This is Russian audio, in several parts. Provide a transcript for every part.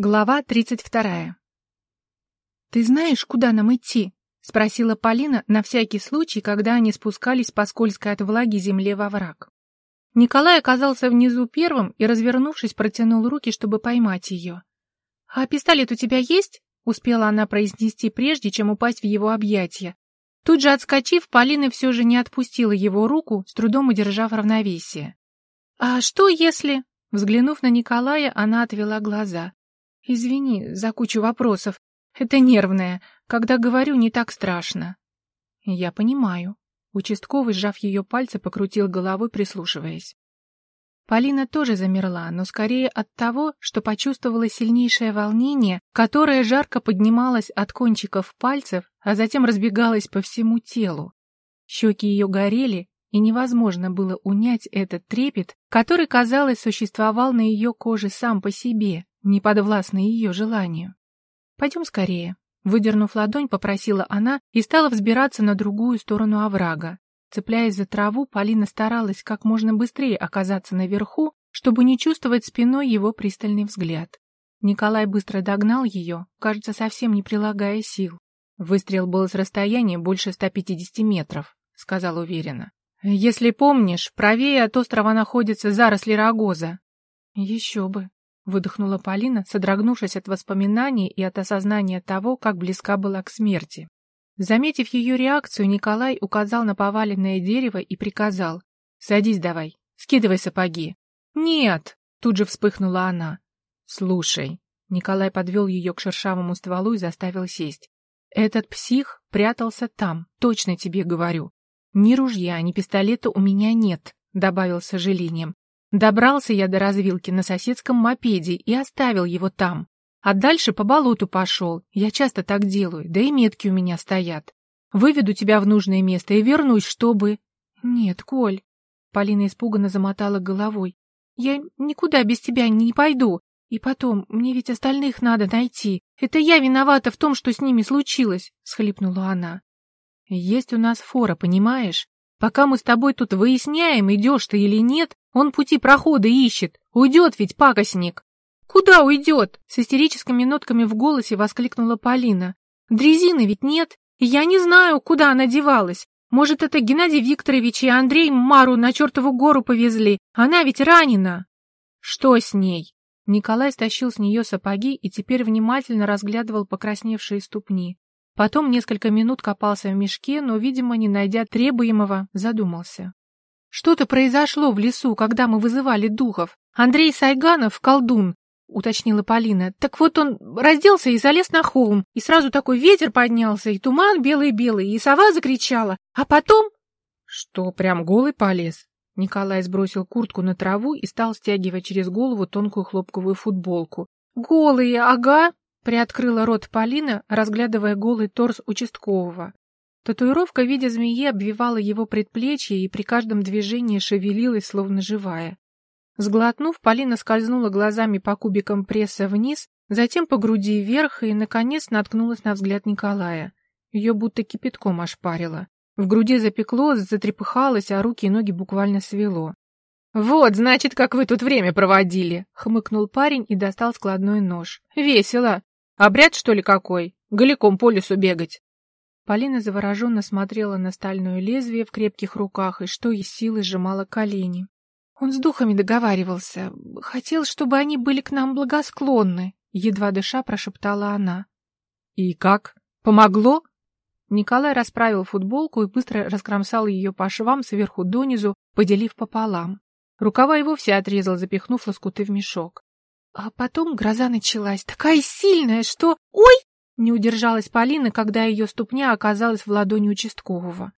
Глава 32. «Ты знаешь, куда нам идти?» — спросила Полина на всякий случай, когда они спускались по скользкой от влаги земле во враг. Николай оказался внизу первым и, развернувшись, протянул руки, чтобы поймать ее. «А пистолет у тебя есть?» — успела она произнести, прежде чем упасть в его объятия. Тут же отскочив, Полина все же не отпустила его руку, с трудом удержав равновесие. «А что если...» Взглянув на Николая, она отвела глаза. Извини за кучу вопросов. Это нервное. Когда говорю, не так страшно. Я понимаю. Участковый, сжав ее пальцы, покрутил головой, прислушиваясь. Полина тоже замерла, но скорее от того, что почувствовала сильнейшее волнение, которое жарко поднималось от кончиков пальцев, а затем разбегалось по всему телу. Щеки ее горели, и невозможно было унять этот трепет, который, казалось, существовал на ее коже сам по себе, не подвластной ее желанию. «Пойдем скорее», — выдернув ладонь, попросила она и стала взбираться на другую сторону оврага. Цепляясь за траву, Полина старалась как можно быстрее оказаться наверху, чтобы не чувствовать спиной его пристальный взгляд. Николай быстро догнал ее, кажется, совсем не прилагая сил. Выстрел был с расстояния больше 150 метров, сказал уверенно. Если помнишь, правее от острова находится заросли рогоза. Еще бы выдохнула Полина, содрогнувшись от воспоминаний и от осознания того, как близка была к смерти. Заметив ее реакцию, Николай указал на поваленное дерево и приказал. «Садись давай, скидывай сапоги». «Нет!» — тут же вспыхнула она. «Слушай». Николай подвел ее к шершавому стволу и заставил сесть. «Этот псих прятался там, точно тебе говорю. Ни ружья, ни пистолета у меня нет», — добавил с сожалением. Добрался я до развилки на соседском мопеде и оставил его там. А дальше по болоту пошел. Я часто так делаю, да и метки у меня стоят. Выведу тебя в нужное место и вернусь, чтобы... Нет, Коль. Полина испуганно замотала головой. Я никуда без тебя не пойду. И потом, мне ведь остальных надо найти. Это я виновата в том, что с ними случилось, схлипнула она. Есть у нас фора, понимаешь? Пока мы с тобой тут выясняем, идешь ты или нет, он пути прохода ищет. Уйдет ведь пакостник. Куда уйдет? С истерическими нотками в голосе воскликнула Полина. Дрезины ведь нет. я не знаю, куда она девалась. Может, это Геннадий Викторович и Андрей Мару на чертову гору повезли. Она ведь ранена. Что с ней? Николай стащил с нее сапоги и теперь внимательно разглядывал покрасневшие ступни. Потом несколько минут копался в мешке, но, видимо, не найдя требуемого, задумался. Что-то произошло в лесу, когда мы вызывали духов. Андрей Сайганов, колдун, уточнила Полина. Так вот он разделся и залез на холм, и сразу такой ветер поднялся, и туман белый-белый, и сова закричала. А потом... Что, прям голый полез? Николай сбросил куртку на траву и стал стягивать через голову тонкую хлопковую футболку. «Голые, ага!» Приоткрыла рот Полина, разглядывая голый торс участкового. Татуировка в виде змеи обвивала его предплечье и при каждом движении шевелилась, словно живая. Сглотнув, Полина скользнула глазами по кубикам пресса вниз, затем по груди вверх и, наконец, наткнулась на взгляд Николая. Ее будто кипятком ошпарило. В груди запекло, затрепыхалось, а руки и ноги буквально свело. «Вот, значит, как вы тут время проводили!» — хмыкнул парень и достал складной нож. «Весело! Обряд, что ли, какой? Голиком по лесу бегать. Полина завороженно смотрела на стальное лезвие в крепких руках и что из силы сжимала колени. Он с духами договаривался. Хотел, чтобы они были к нам благосклонны, едва дыша прошептала она. И как? Помогло? Николай расправил футболку и быстро раскромсал ее по швам сверху донизу, поделив пополам. Рукава и вовсе отрезал, запихнув лоскуты в мешок. А потом гроза началась, такая сильная, что... Ой! Не удержалась Полина, когда ее ступня оказалась в ладони участкового.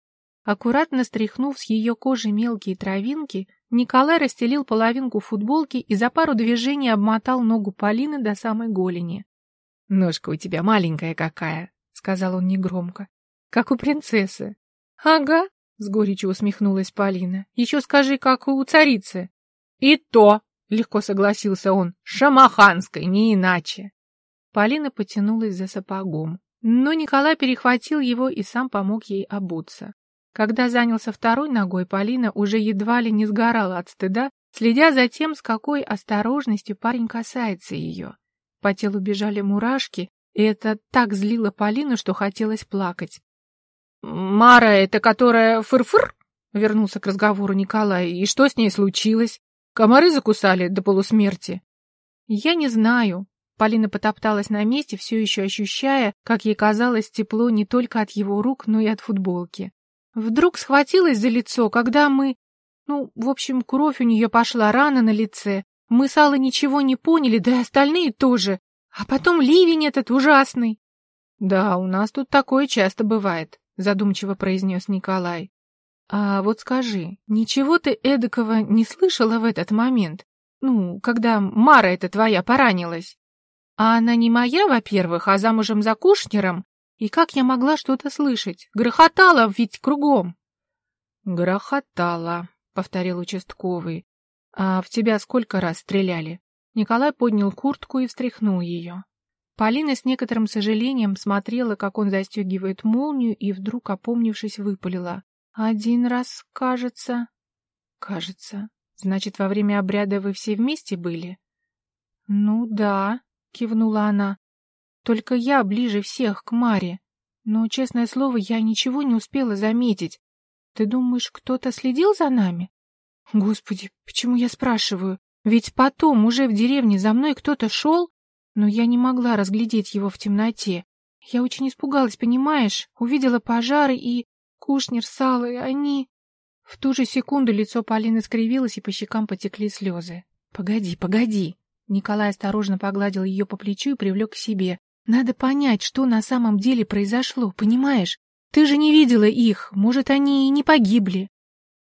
Аккуратно стряхнув с ее кожи мелкие травинки, Николай расстелил половинку футболки и за пару движений обмотал ногу Полины до самой голени. «Ножка у тебя маленькая какая», — сказал он негромко, — «как у принцессы». «Ага», — с горечью усмехнулась Полина, — «еще скажи, как у царицы». «И то», — легко согласился он, — «шамаханской, не иначе». Полина потянулась за сапогом, но Николай перехватил его и сам помог ей обуться. Когда занялся второй ногой, Полина уже едва ли не сгорала от стыда, следя за тем, с какой осторожностью парень касается ее. По телу бежали мурашки, и это так злило Полину, что хотелось плакать. «Мара, это которая фыр-фыр?» — вернулся к разговору Николай. «И что с ней случилось? Комары закусали до полусмерти?» «Я не знаю». Полина потопталась на месте, все еще ощущая, как ей казалось, тепло не только от его рук, но и от футболки. Вдруг схватилась за лицо, когда мы... Ну, в общем, кровь у нее пошла, рана на лице. Мы с Аллой ничего не поняли, да и остальные тоже. А потом ливень этот ужасный. Да, у нас тут такое часто бывает, задумчиво произнес Николай. А вот скажи, ничего ты эдакого не слышала в этот момент? Ну, когда Мара эта твоя поранилась? А она не моя, во-первых, а замужем за Кушнером. И как я могла что-то слышать? Грохотала ведь кругом. Грохотала, повторил участковый. А в тебя сколько раз стреляли? Николай поднял куртку и встряхнул ее. Полина с некоторым сожалением смотрела, как он застегивает молнию, и вдруг, опомнившись, выпалила. «Один раз, кажется...» «Кажется. Значит, во время обряда вы все вместе были?» «Ну да», — кивнула она. «Только я ближе всех к Маре. Но, честное слово, я ничего не успела заметить. Ты думаешь, кто-то следил за нами?» «Господи, почему я спрашиваю? Ведь потом уже в деревне за мной кто-то шел, но я не могла разглядеть его в темноте. Я очень испугалась, понимаешь? Увидела пожары и... Кушнер, Сало, и они... В ту же секунду лицо Полины скривилось, и по щекам потекли слезы. «Погоди, погоди!» Николай осторожно погладил ее по плечу и привлек к себе. «Надо понять, что на самом деле произошло, понимаешь? Ты же не видела их, может, они и не погибли!»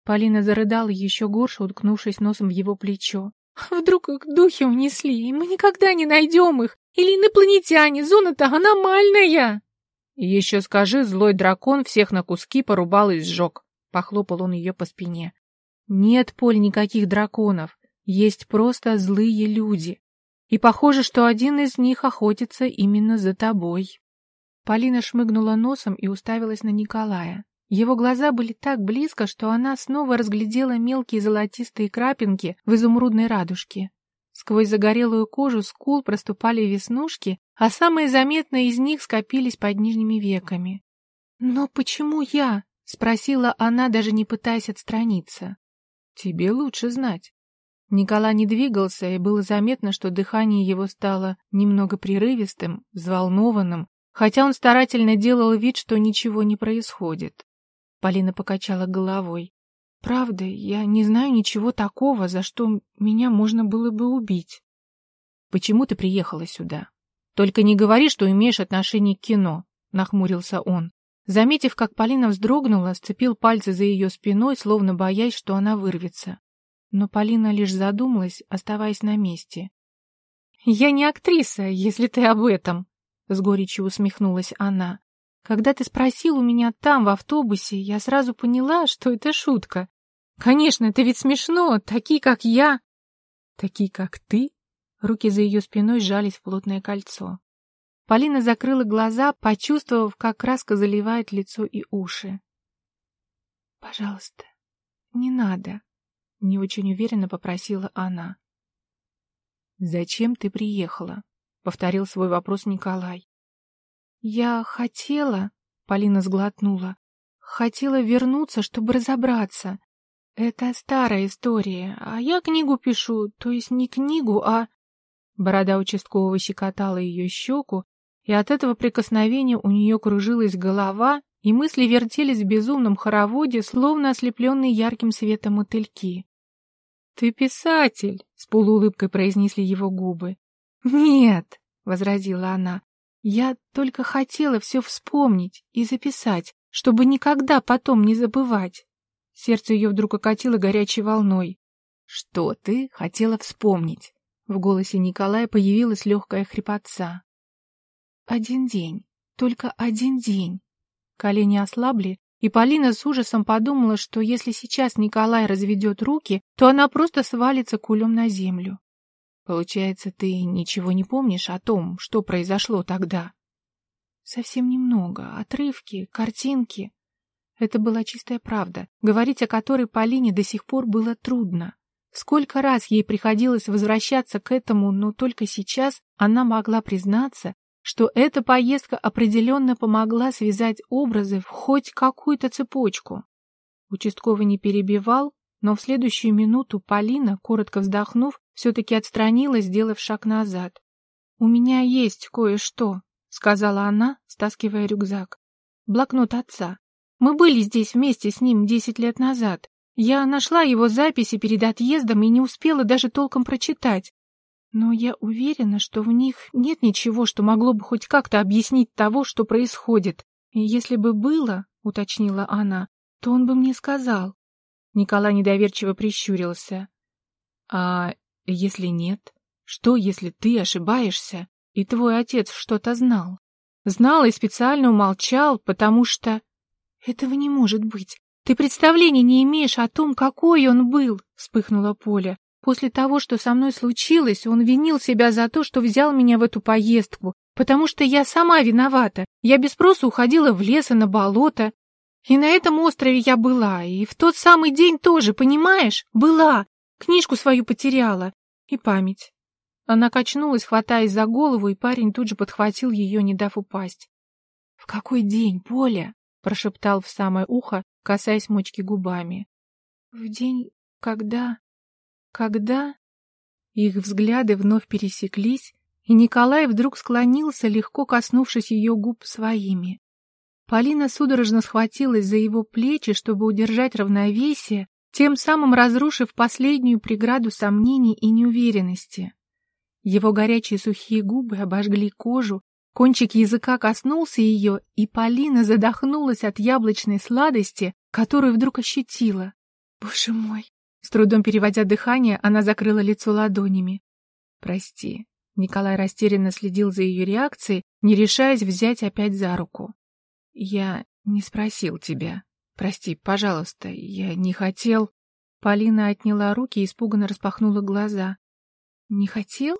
Полина зарыдала еще горше, уткнувшись носом в его плечо. Вдруг их духи унесли, и мы никогда не найдем их. Или инопланетяне, зона-то аномальная. Еще скажи, злой дракон всех на куски порубал и сжег. Похлопал он ее по спине. Нет, Поль, никаких драконов. Есть просто злые люди. И похоже, что один из них охотится именно за тобой. Полина шмыгнула носом и уставилась на Николая. Его глаза были так близко, что она снова разглядела мелкие золотистые крапинки в изумрудной радужке. Сквозь загорелую кожу скул проступали веснушки, а самые заметные из них скопились под нижними веками. «Но почему я?» — спросила она, даже не пытаясь отстраниться. «Тебе лучше знать». Николай не двигался, и было заметно, что дыхание его стало немного прерывистым, взволнованным, хотя он старательно делал вид, что ничего не происходит. Полина покачала головой. Правда, я не знаю ничего такого, за что меня можно было бы убить. Почему ты приехала сюда? Только не говори, что имеешь отношение к кино, нахмурился он. Заметив, как Полина вздрогнула, сцепил пальцы за ее спиной, словно боясь, что она вырвется. Но Полина лишь задумалась, оставаясь на месте. «Я не актриса, если ты об этом», — с горечью усмехнулась она. Когда ты спросил у меня там, в автобусе, я сразу поняла, что это шутка. Конечно, это ведь смешно, такие, как я. Такие, как ты? Руки за ее спиной сжались в плотное кольцо. Полина закрыла глаза, почувствовав, как краска заливает лицо и уши. «Пожалуйста, не надо», — не очень уверенно попросила она. «Зачем ты приехала?» — повторил свой вопрос Николай. «Я хотела...» — Полина сглотнула. «Хотела вернуться, чтобы разобраться. Это старая история, а я книгу пишу, то есть не книгу, а...» Борода участкового щекотала ее щеку, и от этого прикосновения у нее кружилась голова, и мысли вертелись в безумном хороводе, словно ослепленные ярким светом мотыльки. «Ты писатель!» — с полуулыбкой произнесли его губы. «Нет!» — возразила она. Я только хотела все вспомнить и записать, чтобы никогда потом не забывать. Сердце ее вдруг окатило горячей волной. «Что ты хотела вспомнить?» В голосе Николая появилась легкая хрипотца. «Один день, только один день». Колени ослабли, и Полина с ужасом подумала, что если сейчас Николай разведет руки, то она просто свалится кулем на землю. Получается, ты ничего не помнишь о том, что произошло тогда? Совсем немного. Отрывки, картинки. Это была чистая правда, говорить о которой Полине до сих пор было трудно. Сколько раз ей приходилось возвращаться к этому, но только сейчас она могла признаться, что эта поездка определенно помогла связать образы в хоть какую-то цепочку. Участковый не перебивал, но в следующую минуту Полина, коротко вздохнув, все-таки отстранилась, сделав шаг назад. «У меня есть кое-что», — сказала она, стаскивая рюкзак. «Блокнот отца. Мы были здесь вместе с ним десять лет назад. Я нашла его записи перед отъездом и не успела даже толком прочитать. Но я уверена, что в них нет ничего, что могло бы хоть как-то объяснить того, что происходит. И если бы было, — уточнила она, — то он бы мне сказал. Николай недоверчиво прищурился. — А если нет? Что, если ты ошибаешься, и твой отец что-то знал? Знал и специально умолчал, потому что... Этого не может быть. Ты представления не имеешь о том, какой он был, вспыхнула Поля. После того, что со мной случилось, он винил себя за то, что взял меня в эту поездку, потому что я сама виновата. Я без спроса уходила в лес и на болото. И на этом острове я была, и в тот самый день тоже, понимаешь? Была. Книжку свою потеряла. И память. Она качнулась, хватаясь за голову, и парень тут же подхватил ее, не дав упасть. — В какой день, Поля? — прошептал в самое ухо, касаясь мочки губами. В день, когда... Когда... Их взгляды вновь пересеклись, и Николай вдруг склонился, легко коснувшись ее губ своими. Полина судорожно схватилась за его плечи, чтобы удержать равновесие, тем самым разрушив последнюю преграду сомнений и неуверенности. Его горячие сухие губы обожгли кожу, Кончик языка коснулся ее, и Полина задохнулась от яблочной сладости, которую вдруг ощутила. «Боже мой!» С трудом переводя дыхание, она закрыла лицо ладонями. «Прости». Николай растерянно следил за ее реакцией, не решаясь взять опять за руку. «Я не спросил тебя. Прости, пожалуйста, я не хотел...» Полина отняла руки и испуганно распахнула глаза. «Не хотел?»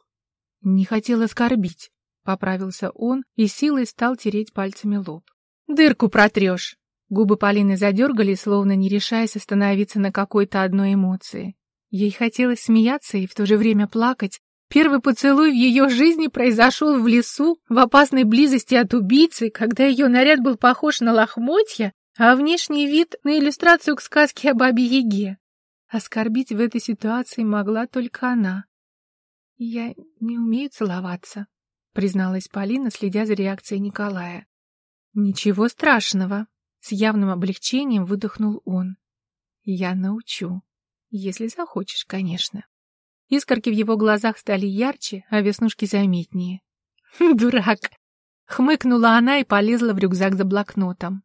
«Не хотел оскорбить. Поправился он и силой стал тереть пальцами лоб. «Дырку протрешь!» Губы Полины задергали, словно не решаясь остановиться на какой-то одной эмоции. Ей хотелось смеяться и в то же время плакать. Первый поцелуй в ее жизни произошел в лесу, в опасной близости от убийцы, когда ее наряд был похож на лохмотья, а внешний вид — на иллюстрацию к сказке о Бабе-Яге. Оскорбить в этой ситуации могла только она. «Я не умею целоваться», призналась Полина, следя за реакцией Николая. Ничего страшного, с явным облегчением выдохнул он. Я научу, если захочешь, конечно. Искорки в его глазах стали ярче, а веснушки заметнее. «Дурак!» — хмыкнула она и полезла в рюкзак за блокнотом.